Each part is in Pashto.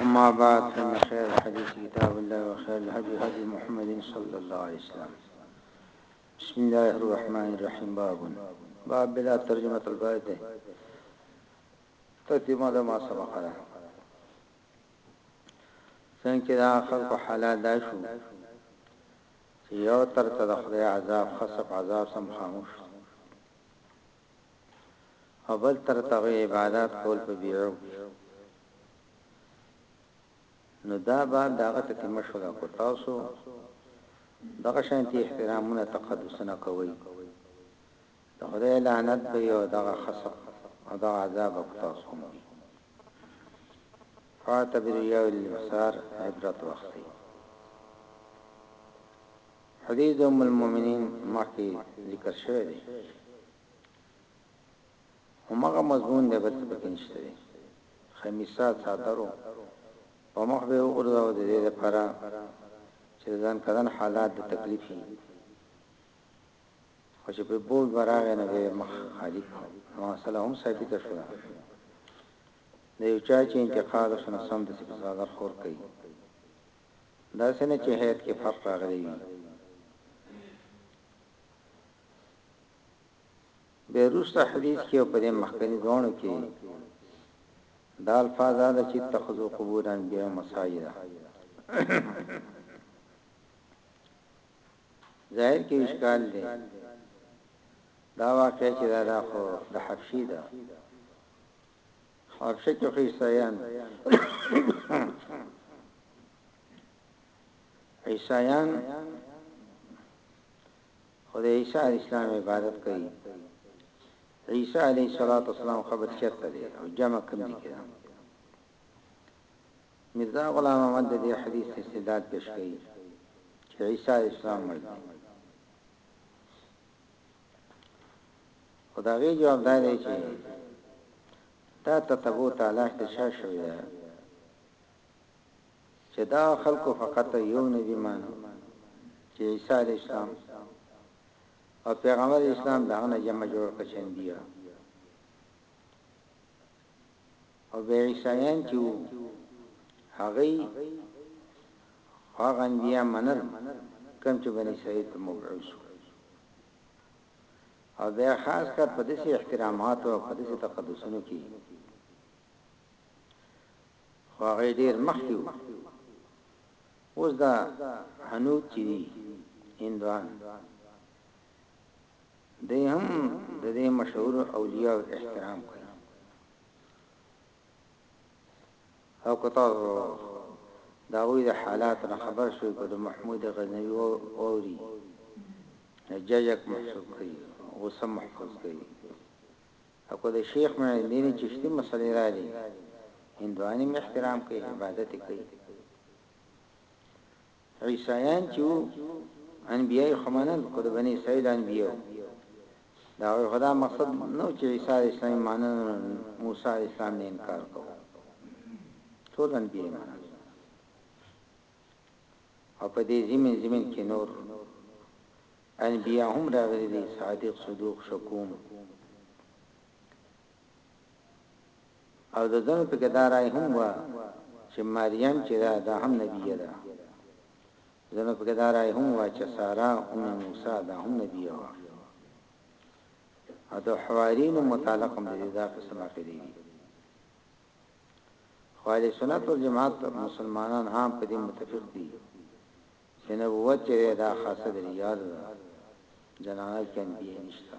اما بعد فإن خير الحديث كتاب الله وخير الهدي هدي محمد صلى الله عليه وسلم بسم الله الرحمن الرحيم باب باب بلا ترجمة الباب ده ترتیب ده ما سبق ده څنګه دا خلق حالات دا شو یو تر تدخل عذاب خصف عذاب سم خاموش او بل تر تغوی عبادات کول په بیعو کی نو دا با داغه ته مشوره کو تاسو دغه شانتی احترامونه تقدسونه کوي د خدای لعنت به یو دغه خصب او دغه عذاب او تاسو هم وي فاتبر یو المسار عبرت واخلي حديث د ام المؤمنين مخکې ذکر شوی دی همغه مضمون دی بل څه پکې نشته دی خمیسه صادرو په مخ به وګرځاو د دې لپاره چې ځان کدن حالات د تکلیفي خو چې په بول براغه نه به مخ خالی کو نو اصله هم ثابت شو د یو چا چې انتقاد شنه سم د صادر خور کوي داسې نه چې هیئت کې فرق راغلی وي. بیا وروسته حدیث کې او په دې مخکني دواړو کې دا الفاظ دا چې تخذو قبور انبیاء مساجد ظاهر کې اشکال دی دا واقع چې دا خو د حفشي ده حافظ خو عیسایان عیسایان خدای عیسی اسلام عبادت کوي عیسی علیه الصلاۃ والسلام خبر چرته دی او جمع کوم دي کړه مرزا غلام احمد دې حدیث استدلال پیش کړي چې عیسی اسلام مرد خو د هغې جواب دا دی چې دا تتبع تالاش د چا شوی ده چې دا خلکو فقط یو نبی مانو چې عیسی علی السلام او پیغمبر اسلام دا نه جمع جوړ کچندیا او بیا عیسایان چې وو هغوی هغه انبیا منل کوم چې بنی اسرائیل ته مبعوث وو او بیا خاص کر په داسې احتراماتو او په داسې تقدسونو کې خو هغه ډیر مخکې وو اوس دا هنود چې دي هندوان دی هم د دې مشهور اولیاء احترام کوي او کته دا وی د حالات نه خبر شوی کو د محمود غزنوی او اوري ججک محسوب کوي غصه محفوظ کوي او کو د شیخ مې دین چشتي مسلې را دي هندواني احترام کوي عبادت کوي عیسایان چې وو انبیا یې خو منل خو د بني اسرائیل انبیا وو د هغوی خو دا مقصد نه و چې عیسی علیه السلام یې منل موسی علیه السلام نه انکار کوو ټول انبیا یې منل او په دې زمین زمین کې نور انبیا هم راغلي دي صادق صدوق شکوم او د ځنو په کې دا رای هم وه چې مریم چې ده دا هم نبیه ده، ځنو په کې دا رای هم وه چې ساره ام موسی دا هم نبیه وه او د حوارینو متعلق هم د دې دا قسم عقیده دي. خو اهل سنت والجماعت مسلمانان عام په دې متفق دي چې نبوت چې دا خاصه د ریاض ده جنایت کې انبیاء نشته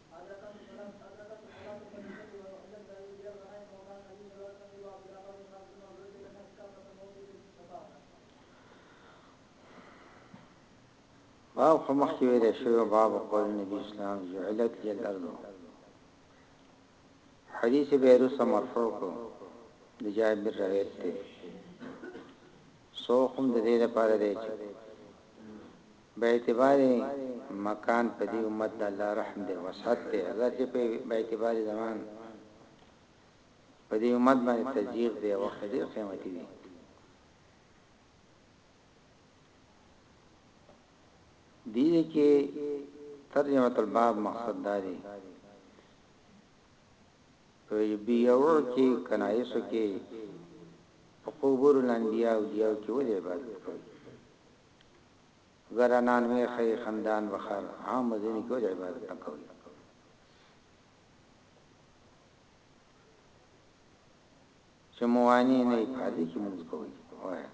باب خو مخکې ویل شوی باب قول نبی اسلام جعلت لي الارض حدیث بیروس مرفوع کو د جابر روایت ته سو کوم د دې لپاره دی چې به اعتبار مکان په دې امت د الله رحم دی وسعت دی هغه چې په به اعتبار زمان په دې امت باندې تضییق دی وخت ډیر قیمتي دی دې کې ترجمه الباب مقصد داري په بیاو کې کنایسو کې په قبور الانبیاء او دیاو کې ولې عبادت کوي ګره نان مې خې خندان به خر عام مزوني کې ولې عبادت نه کوي. چې مواني نه یې پادې کې موږ کوي وایه.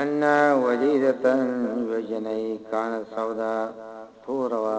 ان ولیدتن وجنئی کانت سودا توروا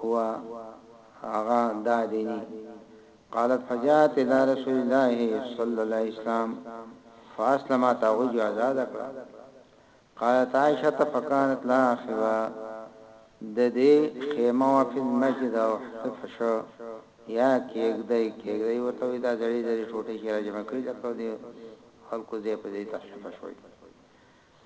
هو هغه دا دیني قالت فجاءت الى رسول الله صلی الله علیه وسلم فاسلمت هغه جو آزاد کړه قالت عائشه فكانت لا خوا د دې خیمه او په مسجد او حفش یا کېګدای کېګدای ورته وي دا ځړې ځړې ټوټې چې راجمع کړي لکه دې خلکو دې په دې تخفیف شوی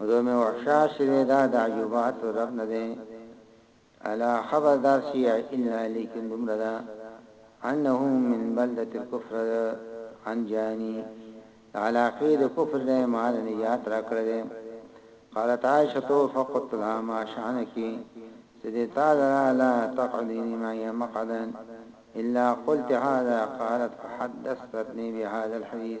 ودوم وحشاش دا دا عجوبات ربنا دي ألا دار شيع إلا لكن دمردا أنه من بلدة الكفر عن جاني على قيد كفر دي مال نجات راكر دي قالت عائشه فقط لها ما شانك سدي تعالى لا تقعدين معي مقعدا إلا قلت هذا قالت فحدثتني بهذا الحديث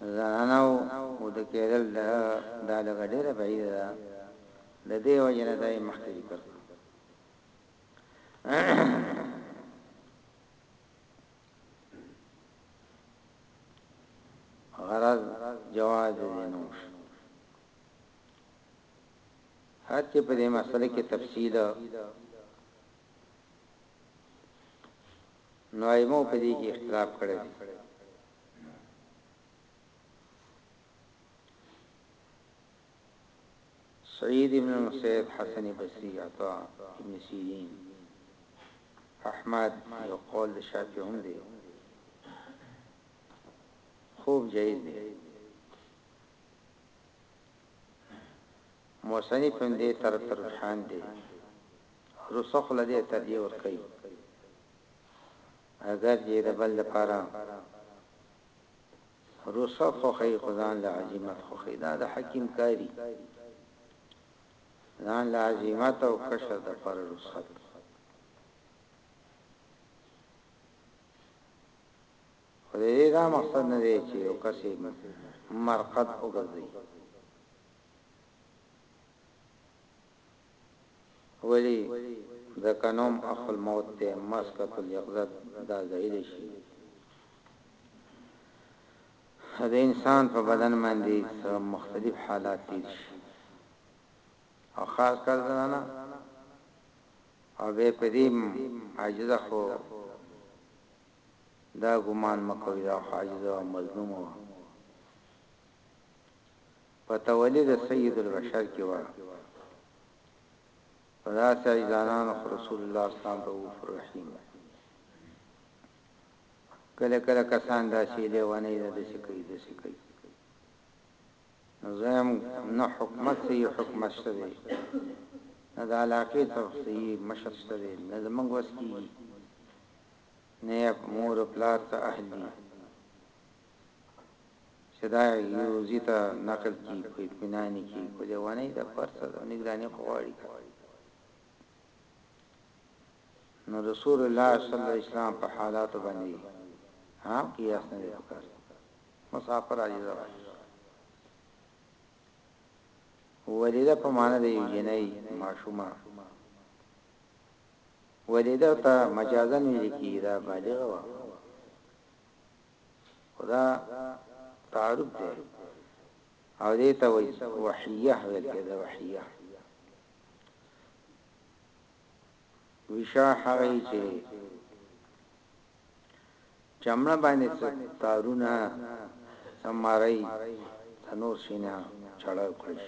زنانو اوده کېدل دا لږه ډېره بعيده ده، د دې وجې نه دا يې مخکې ذکر کړو. غرض جواز دې نه وشو. هر چې په دې مسله کې تفصيل نو ائمو په دې کې اختلاف کړی دی. سعيد ابن المسيب، حسن بصري، عطاء، ابن سيرين، احمد يو قول د شافعي هم دی خوب جائز دی. مصنف هم دې طرف ته رجحان دی او رسخ له دې ترجيح ورکوي. اګر چې د بل لپاره روسه خوښوي خو ځان له عظیمت خوښوي دا د حکیم کاری ځان له عظیمت او کشر د پر رسخت خو دې دا مقصد نه دی چې یو کس مرقد وګرځي ولي ځکه نوم اخو الموت دی مسکة اليقظة دا ځايلي شي او د انسان په بدن باندي څه مختلف حالات تير شي او خاص کر زنانه او بي پدي عاجزه خو دا ګمان مکوي دا عاجزه او مظلومه په تولید سید البشر کی وه په داسی عجلانانو خو رسول الله اسلام رؤف الرحیم وه کله کله کسان داسی لیونی ده دسی کوي دسی کوي نظام نه حکومت صحیح حکومت شته دی نه د علاقې ته صحیح مشر شته دی نه زمنګ وس کی نه مور پلار ته اهلی چې دا يوځي ته نقل کړي په اطمينان يې کړي په ليوانۍ د فرض او نګراني خو غواړي نو رسول الله صلی الله علیه وسلم په حالات باندې هم قیاس نه دی پکار مسافر علی زرا ولیده په معنا دی جنای معشومه ولیده ته مجازن ویل کی دا بالغ وا خدا تعارف دی او دې ته وایي وحیه ویل کېده وحیه ویشا هغه چې چمړه باندې تارونه سمارای تنور شینا چړل کړی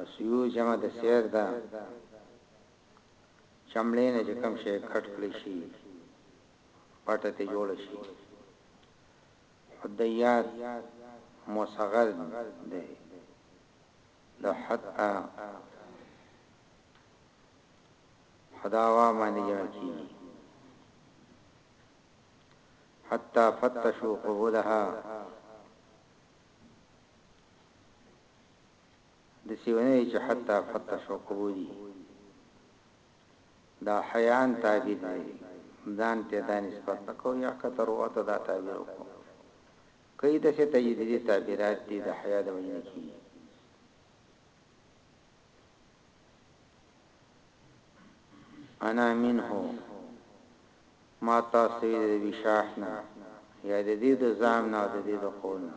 اسیو جمع د سیر ده چمړې نه چې کوم شی کټ کړی شي پټه ترې جوړه شي او دیات مصغر دی د حتا حداوا باندې جمع کیږي حتا فتشوا قبولها دسی ونه وی چه حتی پته شو قبولی دا حیان تعبیر دی ځان ته دا نسبت نکو یا که ته روه ته دا تعبیر وکو کئی دسی تجدیدی تعبیرات دی د حیا د وجی نه کیږی. انا منه ما تاسو ویلی د ویشاح نه یا ددی د زعم نه او ددی د قول نه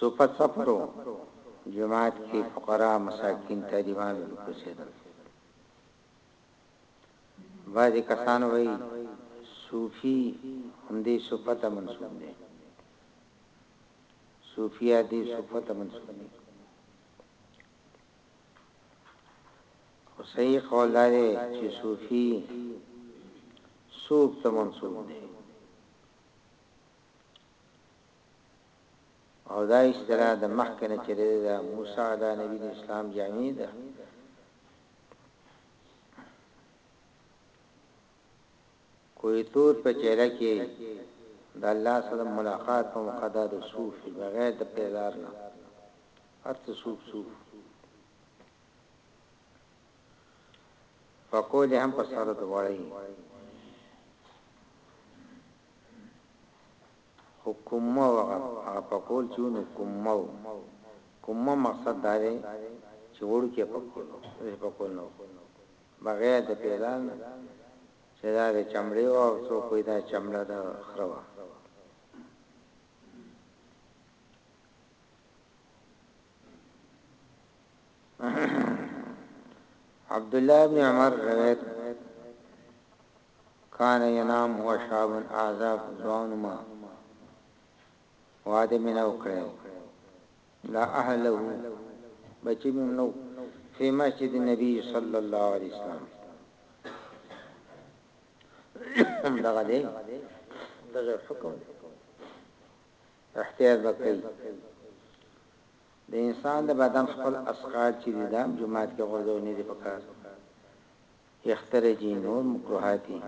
صفت سفر و، جماعت کی فقراء مساکین طالبان راوکوزیدل. بعضی کسان وایی صوفی هم دی صفت ته منسوب دی. صوفیه دی صفت ته منسوب دی. خو صحیح قول دا دی چی صوفی صوف ته منسوب دی. او دا اشترا د مخکې نه چلې ده موسی دا نبی د اسلام جامع ده کوی تور په چهره کې د الله سره ملاقات په مقدا د صوف بغیر د پیلار نه ارت صوف صوف پکو دې هم په سر دوړی. خو کومه وغه هغه پکول چې نو کومه و کومه مقصد دا دی چې وړوکی پکول و داسې پکول نه و بغیر د پیلان نه چې دا د چمړې و او څوک وایي دا چمړه د خره وه. عبد الله ابن عمر روایت کان ینام هو شاب اعذاب ځوان ما واده مې نو کړې لا اهله بچی مې نو فی مسجد النبی صلی الله علیه وسلم دغه دې دغه حکم احتیاط به کوي د انسان د بدن خپل اسقاط چې دي دام جماعت کې غورځو نه دي پکار یختره جی نور مکروهاتی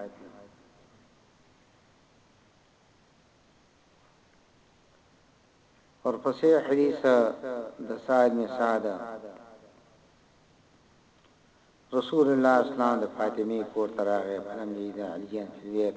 اور پسې حدیث د سعد می سعد رسول الله اسلام د فاطمی کور تراغه فلم یې د علی جان فیت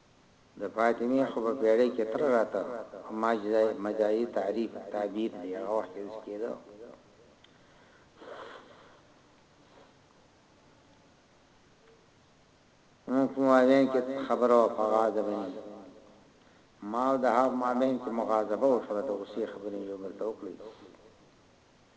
د فاطمي خو په پيړۍ کې تر راته او مجازي تعريف تعبير دی هغه وخت کې داسې کېده. موږ په مابين کې خبره وه په غاضبني ما او د هغه مابين کې مغاضبه وشوه د غصې خبرې مې يو بل ته وکړې.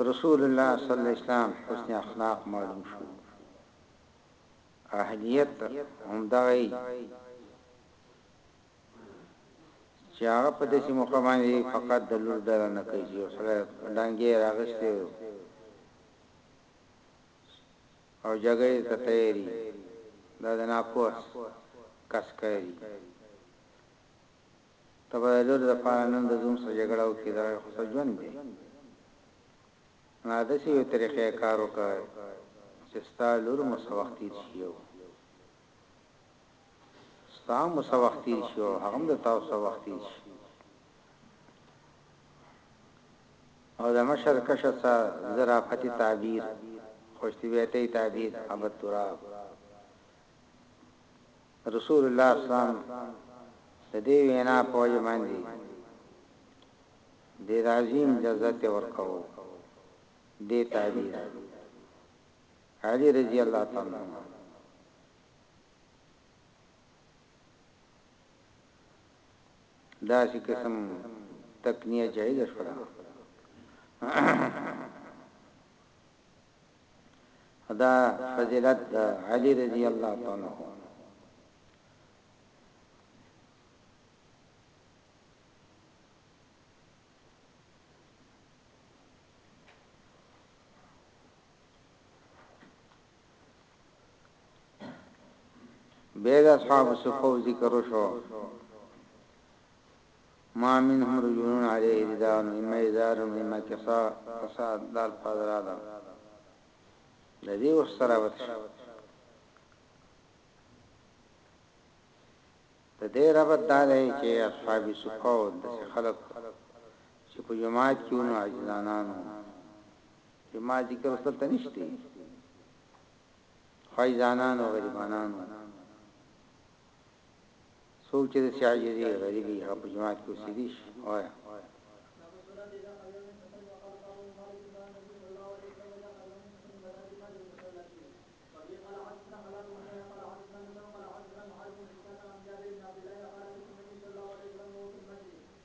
رسول الله صلی الله علیه وسلم حسن اخلاق معلوم شو اهلیت هم دای چې هغه په دې موقع باندې فقط د لور ډار نه کوي چې سره ډانګې راغسته او جګړې ته تیاري دا د ناپوه کس ښکاري ته به د لور لپاره نن د زوم سره جګړه وکړي دغه خو څه ژوند دی نه داسې یو طریقه کار وکړه چې ستا لور مو څه وخت تیر شي او ستا هم څه وخت تیر شي او هغه هم د تاسو څه وخت تیر شي او د مشر کشر څه ظرافتي تعبیر خوشتبیتي تعبیر ابد تراب رسول الله اسلام د دې وینا په وجه باندې ډیر عظیم لذت ورکاو دې تعبیر علی رضی الله تعالی داسې قسم تقنیه جایز شوه دا فضیلت دا علی رضی الله تعالی عنہ بیا د اصحاب صفو ذکر شو ما منهم رجلون علیه ردان اما ازار اما کسا کسا دال فضرا دا د دې وخت سره وته د دې ربط دا دی چې اصحاب صفو د خلق چې په جماعت کې ونو عاجزانانو زما ذکر استاد ته نشته خایزانان او غریبانانو څوک چې د سیاجي دی غریبي هغه په جماعت کې سیدیش وایا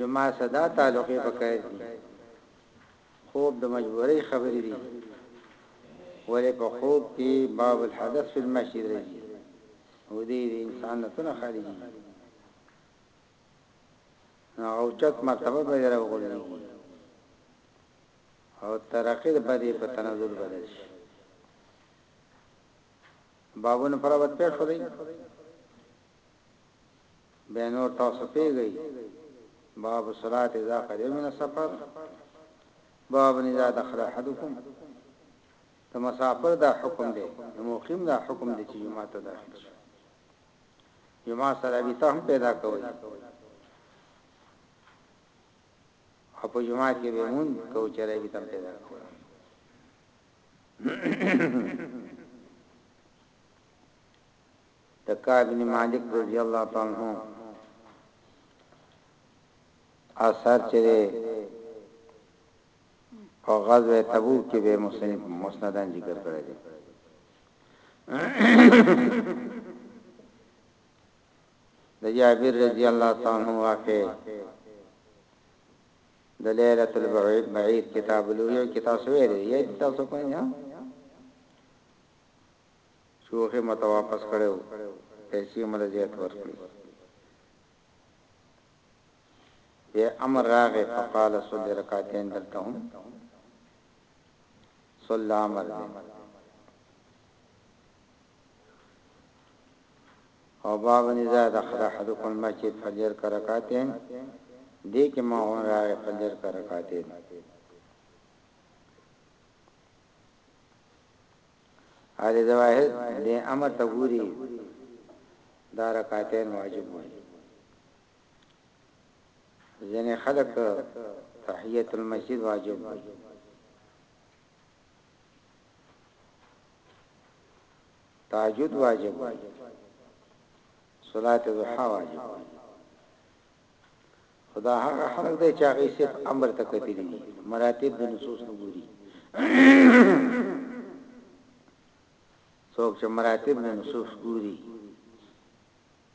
یو ما صدا تعلقې پکای دي خوب د مجبورۍ خبرې دي ولې په خوب کې باب الحدث فی المسجد راځي او دې انسان نه تنه خارجي نو اوچت مرتبه به دې راوغورځېږي او ترقي به دې په تنزل بدل شي بابونه پر وخت پېښ شولې به نور تاسو پیږي باب صلات اذا قدم من السفر باب اذا دخل احدكم ته مسافر دا حکم دی نو مقیم دا حکم دی چې جمعه ته داخل شي جماعت سره رابطه هم پیدا کوي او په جماعت کې به مون کو چې رابطه هم پیدا کوي تکا ابن مالک رضی الله تعالی عنہ اثر چره په غزوه تبوک کې به مصنف مسندن ذکر کړی دی د جابر رضی الله تعالی عنہ واقع د ليله البعيد بعيد کتاب لوی کتاب سوی دی یی تاسو کوی نه شوخه مت واپس کړو پیسې مله زیات ورکړي بیا امر راغی فقال صلی رکعتین دلته هم صلی امر دی او باب نزا دخل احدکم المسجد فجر کرکاتین دې کې ما هون راغی فجر کرکاتین اړ ظواهر دې امر ته ګوري دا رکعتین واجب وي ځینې خلک تحیت المسجد واجب وایي تهجد واجب وایي صلات ضحا واجب وایي خدا هغه خلک دی چې هغه صرف امر ته کتلی دي مراتب د نصوص نه ګوري څوک چې مراتب د نصوص ګوري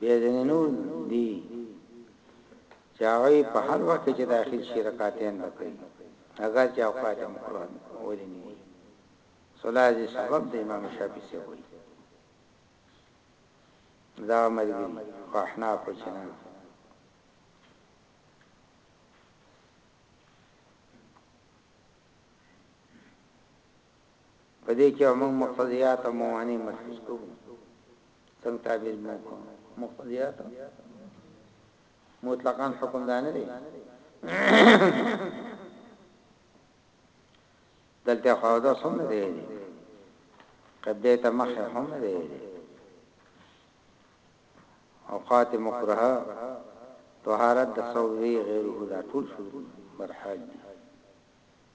بیا ځنې نور دي چې هغه په هر وخت کې داخل شي رکعتین وکړي اگر چې اوقات مکروه ولې نه دي صلاح دې سبب د امام شافعي څخه وایي دا مرګي فاحنا فچنا په دې کې موږ مقتضیات او موانع ملحوظ کوو څنګه تعبیر مو مقتضیات مطلقاً حکم دا نه دی دلته خو دا سم نه دی قبله ته مخ هم نه دی اوقات مکرهه طهارت د سوي غیر هدا ټول شروع برحال دي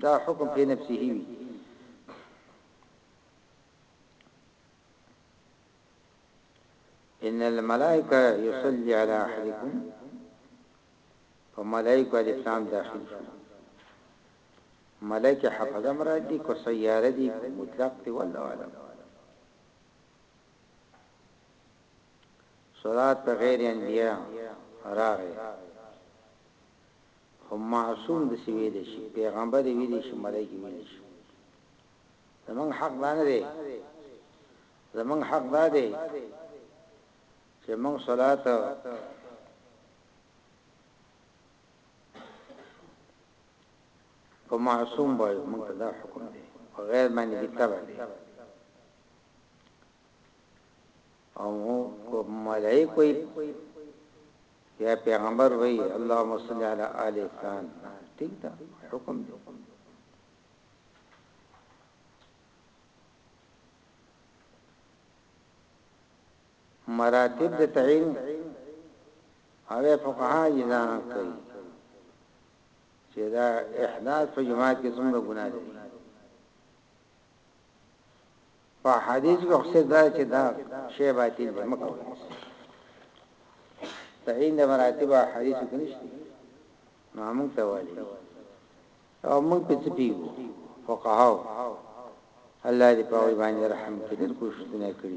دا حکم فی نفسه وی ان الملائکه یصلی علی احدکم فملائکه الاسلام داخل شو ملائکه حفظ مراد دی کو سیاره دی کو مطلق دی والله اعلم صلات غیر انبیاء راغی خو معصوم داسې ویلی شي پیغمبر یې ویلی شي ملایکې ویلی شي زمونږ حق دا نه دی زمونږ حق دا دی چې مونږ صلات په معصوم وایو مونږ ته دا حکم دی په غیر باندې دې تبع دی او کو ملائکه بیا پیغمبر وای اللهم صل علی آل فلان ټیک دا حکم دی مراتب د تعین هغه فقها اذا کوي چې دا احداث په جماعت کې څومره ګناه دي په حديث کې خو صرف دا چې دا شی باطل دی مکه وایي تعین د مراتب حدیث کې نشته نو موږ ته وایي او موږ په څه پیو فقهاو الله دې په وی باندې رحم کړي ډېر کوششونه کړی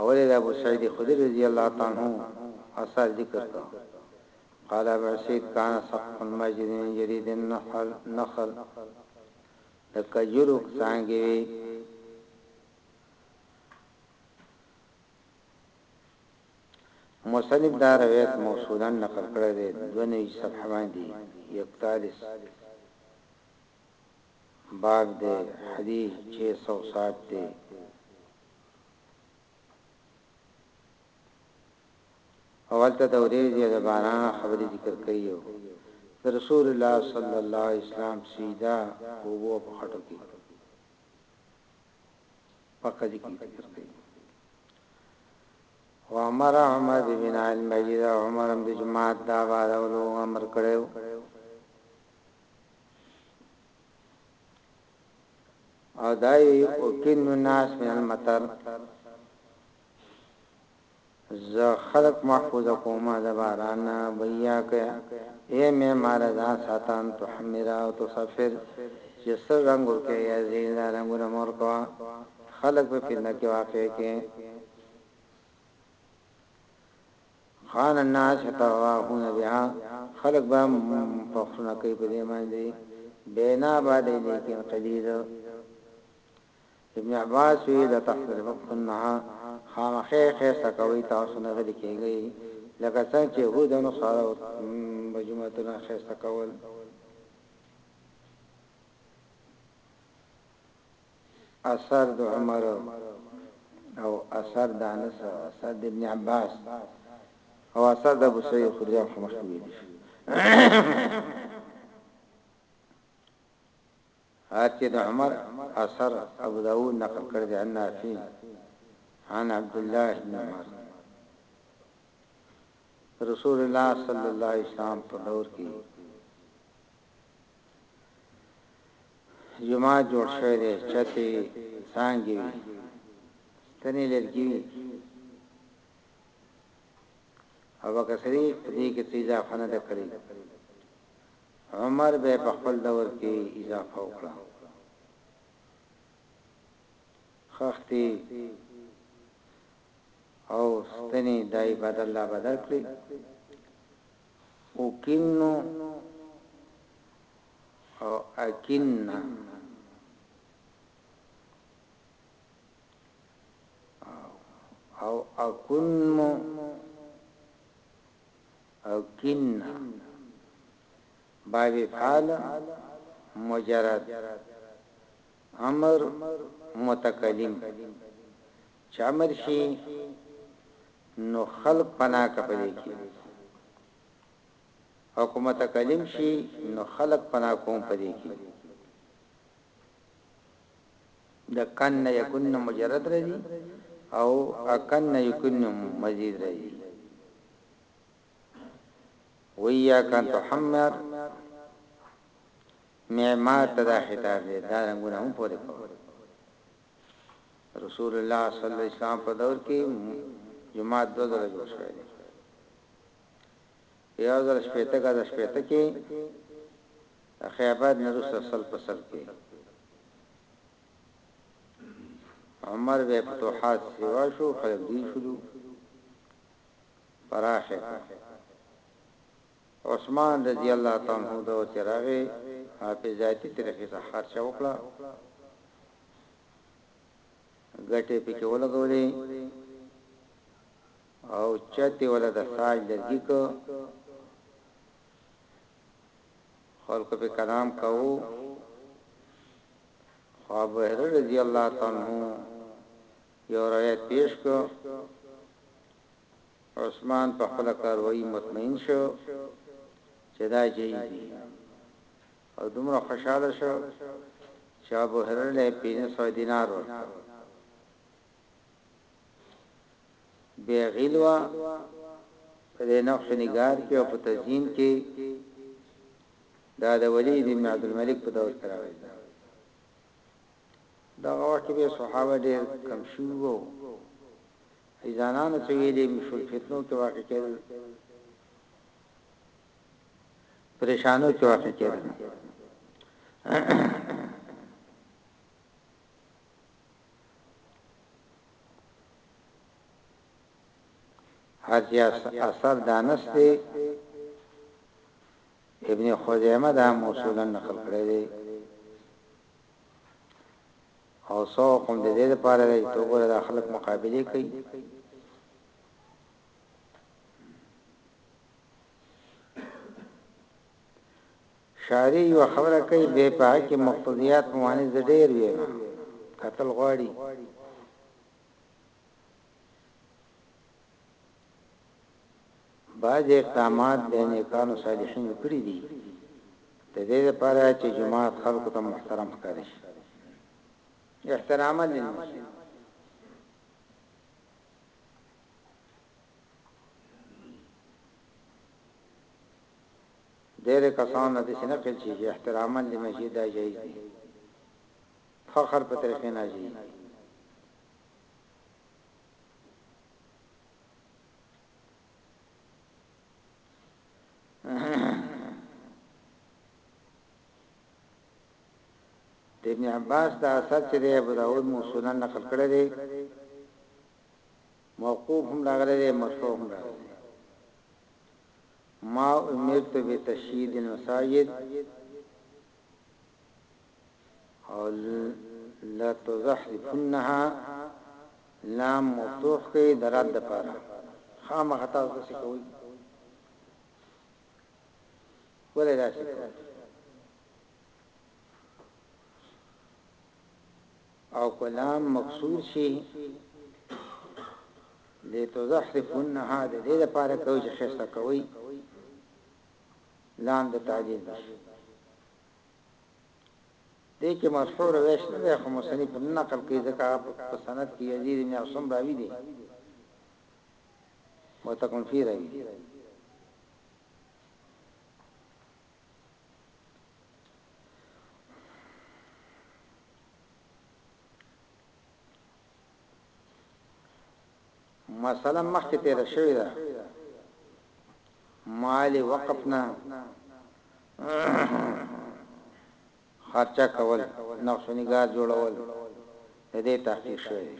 اولې د ابو سعيد خدري رضي الله تعالی عنه اثر ذکر کړ قال ابو سعيد کان سقف المسجد من جريد النخل نخل د کجورو څنګه وي مصنف دا روایت موصولا نقل کړی دی دونه صفحه باندې 41 باغ دی حدی چه سو ساعت دی. او هلته د وريځ يا د باران خبري ذکر کړي او د رسول الله صلی الله علیه وسلم سجده او بو په خټو کې پکې ذکر کړي او امر عمر بن المجید عمر د جماعت دا بارولو امر کړو او داوی اوکن الناس من المطر ز خلق محفوظ کوما د باران بیا که اے می مار ځان ساتان تو حمرا او تو سفر چې سر رنگ ورکه یا زین رنگ نمور کو خلق په فتنه کې واقع کې خان الناس يطوافون بها خلق به پخشونه کوي په دې مانځي بینا بعد الیکن قلیل ابن عباس وی لا تحفظنها خامخې خېسته کوي تاسو نه غلي کېږي لکه څنګه چې يهود نو سره بجمعتونه خېسته کول اثر د عمر او اثر د انس او اثر د ابن عباس او اثر د ابو سعید خدری هم مخکې ویل شو هرچه د عمر اثر ابو داود نقل کړی دی نافع عن عبد الله بن عمر رسول الله صلی الله علیه وسلم په دور کې جومات جوړ شوی دی چت یې څانګې وي ستنې لرګي وي او بکسری په دې کې څه اضافه نه ده کړې عمر به په خپل دور کې اضافه وکړه خختي او ستنې دای بدل لا بدل کړی اوکن او اکن او اکن او اکن باب فعل مجرد امر متکلم چې امر شي نو خلق پناه که پدې کې او کوم تکلم شي نو خلق پناه کوم پدې کې د کن یکن مجرد رضی او اکن یکن مزید رضی ویا کان تحمر معمار تدا خطاب دی دا رنگونه هم پوری کوي رسول الله صلی الله علیه وسلم په دور کې جمعات دو ځله جوړ شوی دی یو ځل شپېته غز شپېته کې خیبر نرس اصل په سل کې عمر به فتوحات سیوا شو خلک دی شلو پراخه عثمان رضی الله تعالی عنه دغه چې راغی حافظاتي طریقې سره خرچه وکړه ګټې پکې ولګولې او چته ولا د ساج لرګي کو خلق په کلام کاو خو ابو هرره رضی الله تعالی عنہ یو روایت پیش کړ، عثمان په خپله کاروایی مطمئن شو چې دا جایز دي او دومره خوشاله شو چې ابو هرره له 1500 دینار ورکړ بیا غیلوا په دې نقش نگار کې او په تزیین کې دا د ولید بن عبد الملک په دور کې راغلی دغه وخت کې به صحابه ډېر کم شوي وو، اذانانو څه ویلي مشهور فتنو کې واقع کېدل، پریشانو کې واقع کېدل. هر چې اثر دانست دی ابن خزیمه دا هم اصولا نقل کړی دی او سوق هم د دې لپاره دی چې وګوره دا خلک مقابله کوي شاری یو خبره کوي به په حق مقتضیات موانع زډیر وي قتل غواړي بعضې اقدامات بیا نیکانو صالحینو کړي دي د دې لپاره چې جومات خلکو ته محترم ښکاره شي احتراما للمسلمین ډېر کسان د دې نه کېږي چې احتراما للمسجد دا جایز دي فخر په طریقې نه جایز دي د ابن عباس دا اثر چې دی ابو داود موصولا نقل کړی دی موقوف هم راغلی دی مرفوع هم راغلی دی ما امرت بتشييد المساجد او لتزحفنها لام مفتوح کړئ د رد لپاره خامخا تاسو څه کوئ ولې دا څه کوئ او کلام مکسور شي د تزحفنها د دې لپاره کوي چې خسته کوي لام د تعجیل دې کې مرفوع روایت نه دی خو مصنف نه نقل کوي ځکه په سند کې یزید بن عاصم راوی دی متکم فی راوی مسئله مخکې تیره شوې ده مال وقف نه خرچه کول نقش و نگار جوړول د دې تحقیق شوی دی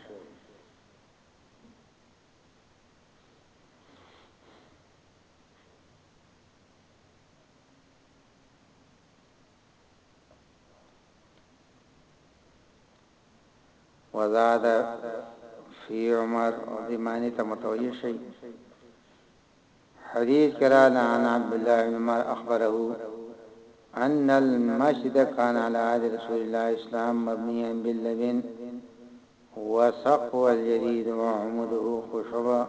وزاد فی عمر او دیمانی تا متوجه شئی حديث كرانا عن عبد الله بن عمر أخبره أن المسجد كان على عهد رسول الله اسلام مبنيا باللبن وسقوى الجديد وعمده خشبا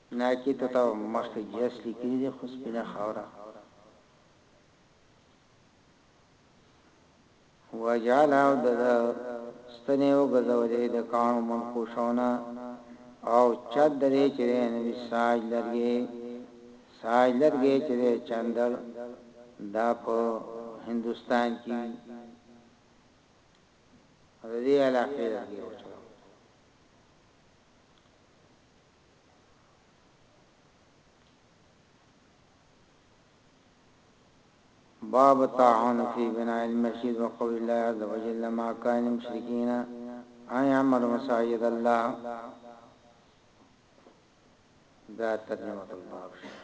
نه چی ته ته مخکی جس لیکلی دی خو سپینه خاوره وجعل او د ستنه او غزولې د کانو منقوشونه او چد درې چې نبی ساج لرګي ساج لرګي چې چندل دا په هندستان کې د دې علاقې لرګي وچو باب الطاعون في بناء المسجد وقول الله عز وجل ما كان المشركين أن يعمروا مساجد الله ذات ترجمة الباب شيء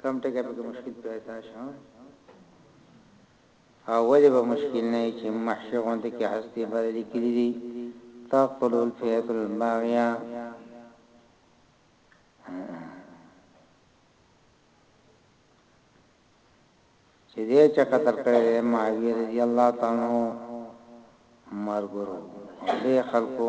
کم ټکی په مشکل پیدا شو او ولی به مشکل نه چې محشر غونډه کې هستی بدل کړی دي تقبل الفئه الباغیه چې دې چې قتل کړی معاویه رضی الله تعالی عنہ مرګرو دې خلکو